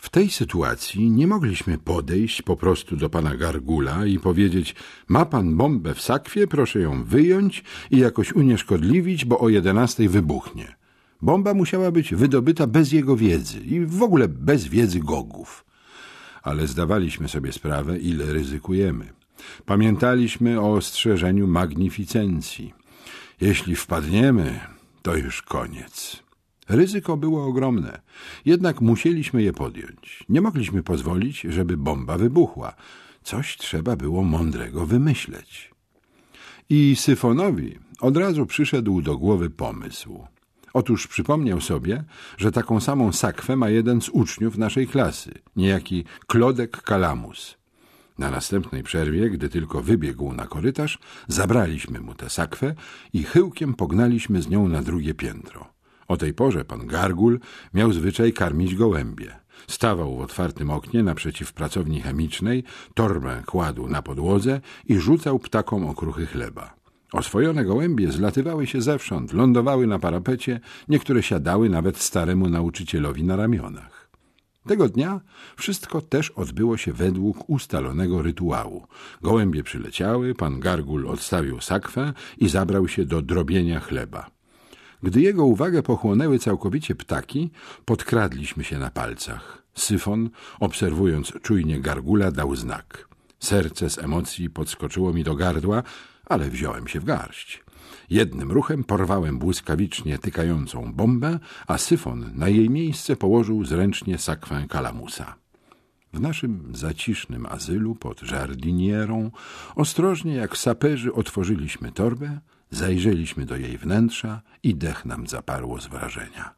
W tej sytuacji nie mogliśmy podejść po prostu do pana Gargula i powiedzieć ma pan bombę w sakwie, proszę ją wyjąć i jakoś unieszkodliwić, bo o jedenastej wybuchnie. Bomba musiała być wydobyta bez jego wiedzy i w ogóle bez wiedzy gogów. Ale zdawaliśmy sobie sprawę, ile ryzykujemy. Pamiętaliśmy o ostrzeżeniu magnificencji. Jeśli wpadniemy, to już koniec. Ryzyko było ogromne, jednak musieliśmy je podjąć. Nie mogliśmy pozwolić, żeby bomba wybuchła. Coś trzeba było mądrego wymyśleć. I Syfonowi od razu przyszedł do głowy pomysł. Otóż przypomniał sobie, że taką samą sakwę ma jeden z uczniów naszej klasy, niejaki Klodek Kalamus. Na następnej przerwie, gdy tylko wybiegł na korytarz, zabraliśmy mu tę sakwę i chyłkiem pognaliśmy z nią na drugie piętro. O tej porze pan Gargul miał zwyczaj karmić gołębie. Stawał w otwartym oknie naprzeciw pracowni chemicznej, torbę kładł na podłodze i rzucał ptakom okruchy chleba. Oswojone gołębie zlatywały się zewsząd, lądowały na parapecie, niektóre siadały nawet staremu nauczycielowi na ramionach. Tego dnia wszystko też odbyło się według ustalonego rytuału. Gołębie przyleciały, pan Gargul odstawił sakwę i zabrał się do drobienia chleba. Gdy jego uwagę pochłonęły całkowicie ptaki, podkradliśmy się na palcach. Syfon, obserwując czujnie gargula, dał znak. Serce z emocji podskoczyło mi do gardła, ale wziąłem się w garść. Jednym ruchem porwałem błyskawicznie tykającą bombę, a syfon na jej miejsce położył zręcznie sakwę kalamusa. W naszym zacisznym azylu pod żardinierą ostrożnie jak saperzy otworzyliśmy torbę, Zajrzeliśmy do jej wnętrza i dech nam zaparło z wrażenia.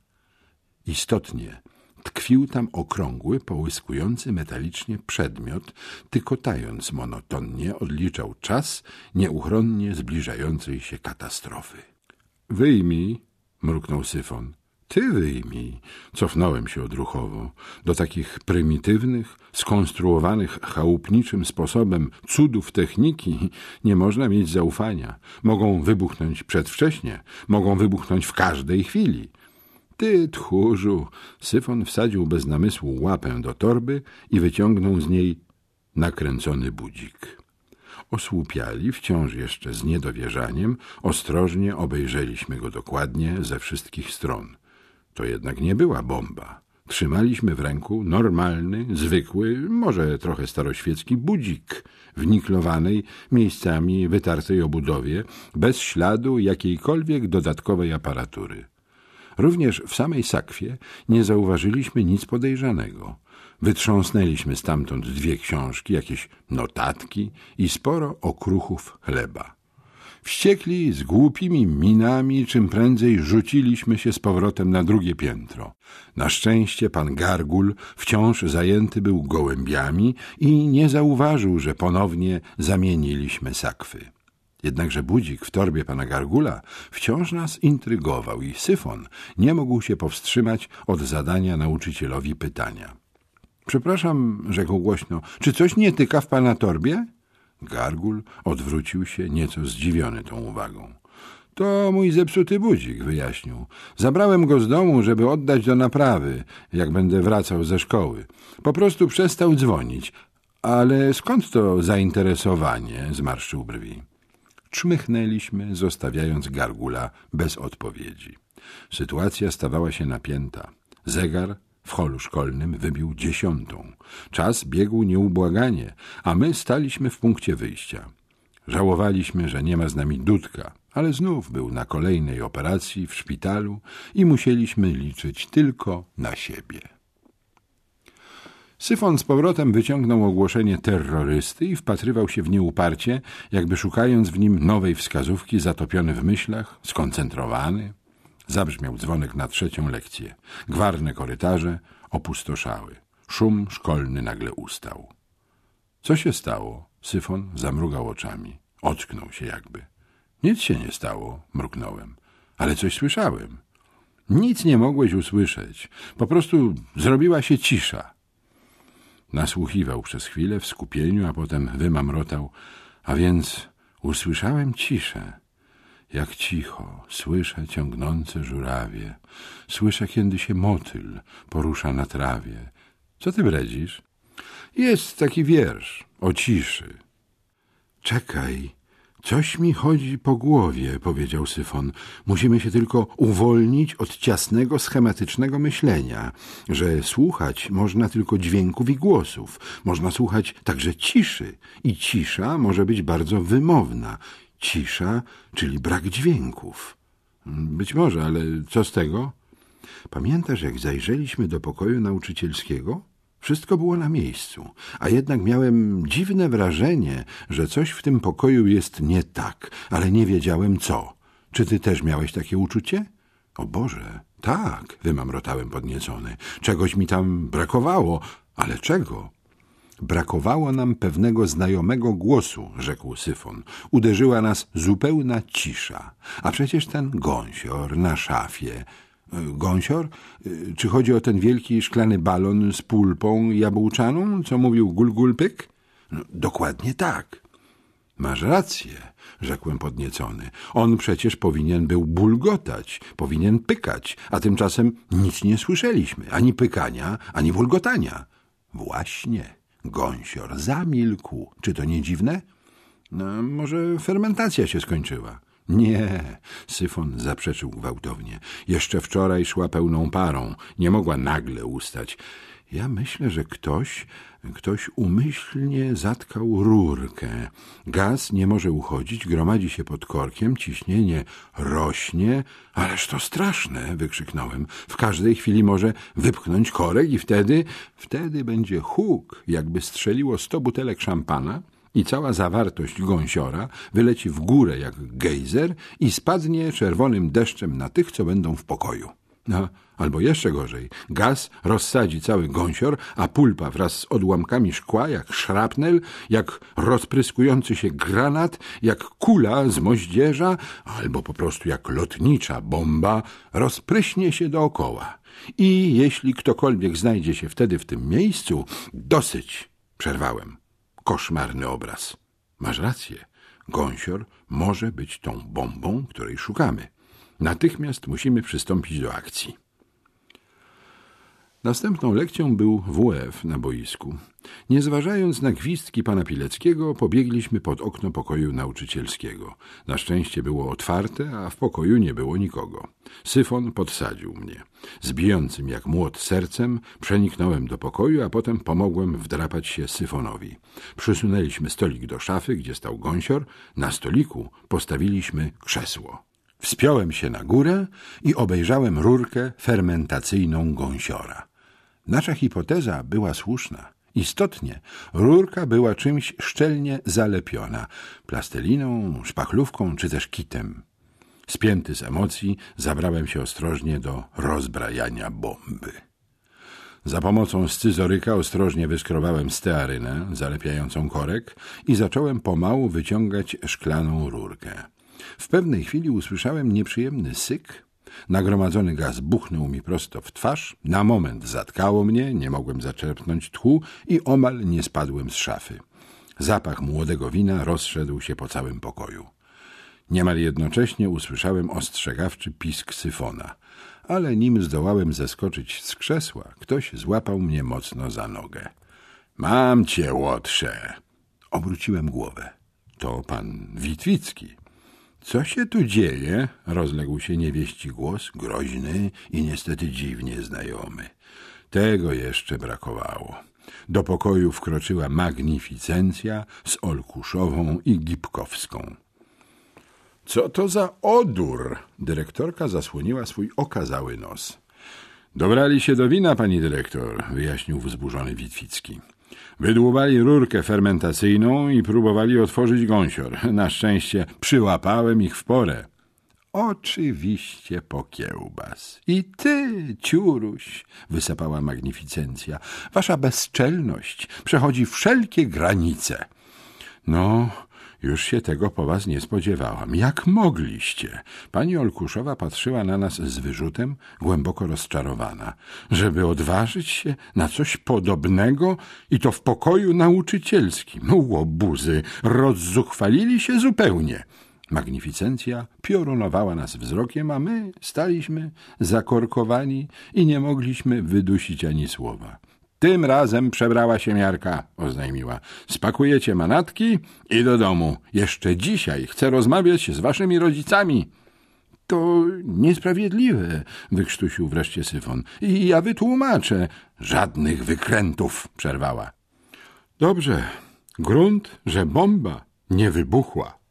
Istotnie tkwił tam okrągły, połyskujący metalicznie przedmiot, tykotając monotonnie odliczał czas nieuchronnie zbliżającej się katastrofy. — Wyjmij — mruknął Syfon. Ty wyjmij. Cofnąłem się odruchowo. Do takich prymitywnych, skonstruowanych chałupniczym sposobem cudów techniki nie można mieć zaufania. Mogą wybuchnąć przedwcześnie, mogą wybuchnąć w każdej chwili. Ty, tchórzu! Syfon wsadził bez namysłu łapę do torby i wyciągnął z niej nakręcony budzik. Osłupiali, wciąż jeszcze z niedowierzaniem, ostrożnie obejrzeliśmy go dokładnie ze wszystkich stron. To jednak nie była bomba. Trzymaliśmy w ręku normalny, zwykły, może trochę staroświecki budzik w niklowanej, miejscami wytartej obudowie, bez śladu jakiejkolwiek dodatkowej aparatury. Również w samej sakwie nie zauważyliśmy nic podejrzanego. Wytrząsnęliśmy stamtąd dwie książki, jakieś notatki i sporo okruchów chleba. Wściekli, z głupimi minami, czym prędzej rzuciliśmy się z powrotem na drugie piętro. Na szczęście pan Gargul wciąż zajęty był gołębiami i nie zauważył, że ponownie zamieniliśmy sakwy. Jednakże budzik w torbie pana Gargula wciąż nas intrygował i Syfon nie mógł się powstrzymać od zadania nauczycielowi pytania. — Przepraszam, rzekł głośno, czy coś nie tyka w pana torbie? Gargul odwrócił się, nieco zdziwiony tą uwagą. To mój zepsuty budzik, wyjaśnił. Zabrałem go z domu, żeby oddać do naprawy, jak będę wracał ze szkoły. Po prostu przestał dzwonić. Ale skąd to zainteresowanie? Zmarszczył brwi. Czmychnęliśmy, zostawiając Gargula bez odpowiedzi. Sytuacja stawała się napięta. Zegar w holu szkolnym wybił dziesiątą. Czas biegł nieubłaganie, a my staliśmy w punkcie wyjścia. Żałowaliśmy, że nie ma z nami Dudka, ale znów był na kolejnej operacji w szpitalu i musieliśmy liczyć tylko na siebie. Syfon z powrotem wyciągnął ogłoszenie terrorysty i wpatrywał się w nie uparcie, jakby szukając w nim nowej wskazówki, zatopiony w myślach, skoncentrowany, Zabrzmiał dzwonek na trzecią lekcję. Gwarne korytarze opustoszały. Szum szkolny nagle ustał. Co się stało? Syfon zamrugał oczami. Ocknął się jakby. Nic się nie stało, mruknąłem. Ale coś słyszałem. Nic nie mogłeś usłyszeć. Po prostu zrobiła się cisza. Nasłuchiwał przez chwilę w skupieniu, a potem wymamrotał. A więc usłyszałem ciszę. Jak cicho, słyszę ciągnące żurawie, słyszę, kiedy się motyl porusza na trawie. Co ty bredzisz? Jest taki wiersz o ciszy. Czekaj, coś mi chodzi po głowie, powiedział Syfon. Musimy się tylko uwolnić od ciasnego, schematycznego myślenia, że słuchać można tylko dźwięków i głosów. Można słuchać także ciszy i cisza może być bardzo wymowna. Cisza, czyli brak dźwięków. Być może, ale co z tego? Pamiętasz, jak zajrzeliśmy do pokoju nauczycielskiego? Wszystko było na miejscu, a jednak miałem dziwne wrażenie, że coś w tym pokoju jest nie tak, ale nie wiedziałem co. Czy ty też miałeś takie uczucie? O Boże, tak, wymamrotałem podniecony. Czegoś mi tam brakowało, ale czego? Brakowało nam pewnego znajomego głosu, rzekł Syfon. Uderzyła nas zupełna cisza. A przecież ten gąsior na szafie. Gąsior? Czy chodzi o ten wielki szklany balon z pulpą jabłczaną, co mówił Gulgulpyk? No, dokładnie tak. Masz rację, rzekłem podniecony. On przecież powinien był bulgotać, powinien pykać, a tymczasem nic nie słyszeliśmy, ani pykania, ani bulgotania. Właśnie. Gąsior zamilkł. Czy to nie dziwne? No, może fermentacja się skończyła. Nie, Syfon zaprzeczył gwałtownie. Jeszcze wczoraj szła pełną parą. Nie mogła nagle ustać. Ja myślę, że ktoś, ktoś umyślnie zatkał rurkę. Gaz nie może uchodzić, gromadzi się pod korkiem, ciśnienie rośnie. Ależ to straszne, wykrzyknąłem. W każdej chwili może wypchnąć korek i wtedy, wtedy będzie huk, jakby strzeliło sto butelek szampana i cała zawartość gąsiora wyleci w górę jak gejzer i spadnie czerwonym deszczem na tych, co będą w pokoju. No, albo jeszcze gorzej, gaz rozsadzi cały gąsior, a pulpa wraz z odłamkami szkła, jak szrapnel, jak rozpryskujący się granat, jak kula z moździerza, albo po prostu jak lotnicza bomba, rozpryśnie się dookoła. I jeśli ktokolwiek znajdzie się wtedy w tym miejscu, dosyć, przerwałem. Koszmarny obraz. Masz rację. Gąsior może być tą bombą, której szukamy. Natychmiast musimy przystąpić do akcji. Następną lekcją był WF na boisku. Nie zważając na gwizdki pana Pileckiego, pobiegliśmy pod okno pokoju nauczycielskiego. Na szczęście było otwarte, a w pokoju nie było nikogo. Syfon podsadził mnie. Z bijącym jak młot sercem przeniknąłem do pokoju, a potem pomogłem wdrapać się Syfonowi. Przysunęliśmy stolik do szafy, gdzie stał gąsior. Na stoliku postawiliśmy krzesło. Wspiąłem się na górę i obejrzałem rurkę fermentacyjną gąsiora. Nasza hipoteza była słuszna. Istotnie, rurka była czymś szczelnie zalepiona plastelliną, szpachlówką czy też kitem. Spięty z emocji, zabrałem się ostrożnie do rozbrajania bomby. Za pomocą scyzoryka ostrożnie wyskrobałem stearynę zalepiającą korek i zacząłem pomału wyciągać szklaną rurkę. W pewnej chwili usłyszałem nieprzyjemny syk, Nagromadzony gaz buchnął mi prosto w twarz, na moment zatkało mnie, nie mogłem zaczerpnąć tchu i omal nie spadłem z szafy. Zapach młodego wina rozszedł się po całym pokoju. Niemal jednocześnie usłyszałem ostrzegawczy pisk syfona, ale nim zdołałem zeskoczyć z krzesła, ktoś złapał mnie mocno za nogę. Mam cię, łotrze! Obróciłem głowę. To pan Witwicki. Co się tu dzieje? rozległ się niewieści głos, groźny i niestety dziwnie znajomy. Tego jeszcze brakowało. Do pokoju wkroczyła magnificencja z Olkuszową i Gipkowską. Co to za odór? Dyrektorka zasłoniła swój okazały nos. Dobrali się do wina, pani dyrektor, wyjaśnił wzburzony Witwicki. Wydłubali rurkę fermentacyjną i próbowali otworzyć gąsior. Na szczęście przyłapałem ich w porę. Oczywiście po kiełbas. I ty, ciuruś, wysapała magnificencja, wasza bezczelność przechodzi wszelkie granice. No, już się tego po was nie spodziewałam. Jak mogliście? Pani Olkuszowa patrzyła na nas z wyrzutem, głęboko rozczarowana. Żeby odważyć się na coś podobnego i to w pokoju nauczycielskim. Łobuzy, rozzuchwalili się zupełnie. Magnificencja piorunowała nas wzrokiem, a my staliśmy zakorkowani i nie mogliśmy wydusić ani słowa. Tym razem przebrała się miarka, oznajmiła. Spakujecie manatki i do domu. Jeszcze dzisiaj chcę rozmawiać z waszymi rodzicami. To niesprawiedliwe, wykrztusił wreszcie Syfon. I ja wytłumaczę. Żadnych wykrętów, przerwała. Dobrze. Grunt, że bomba nie wybuchła.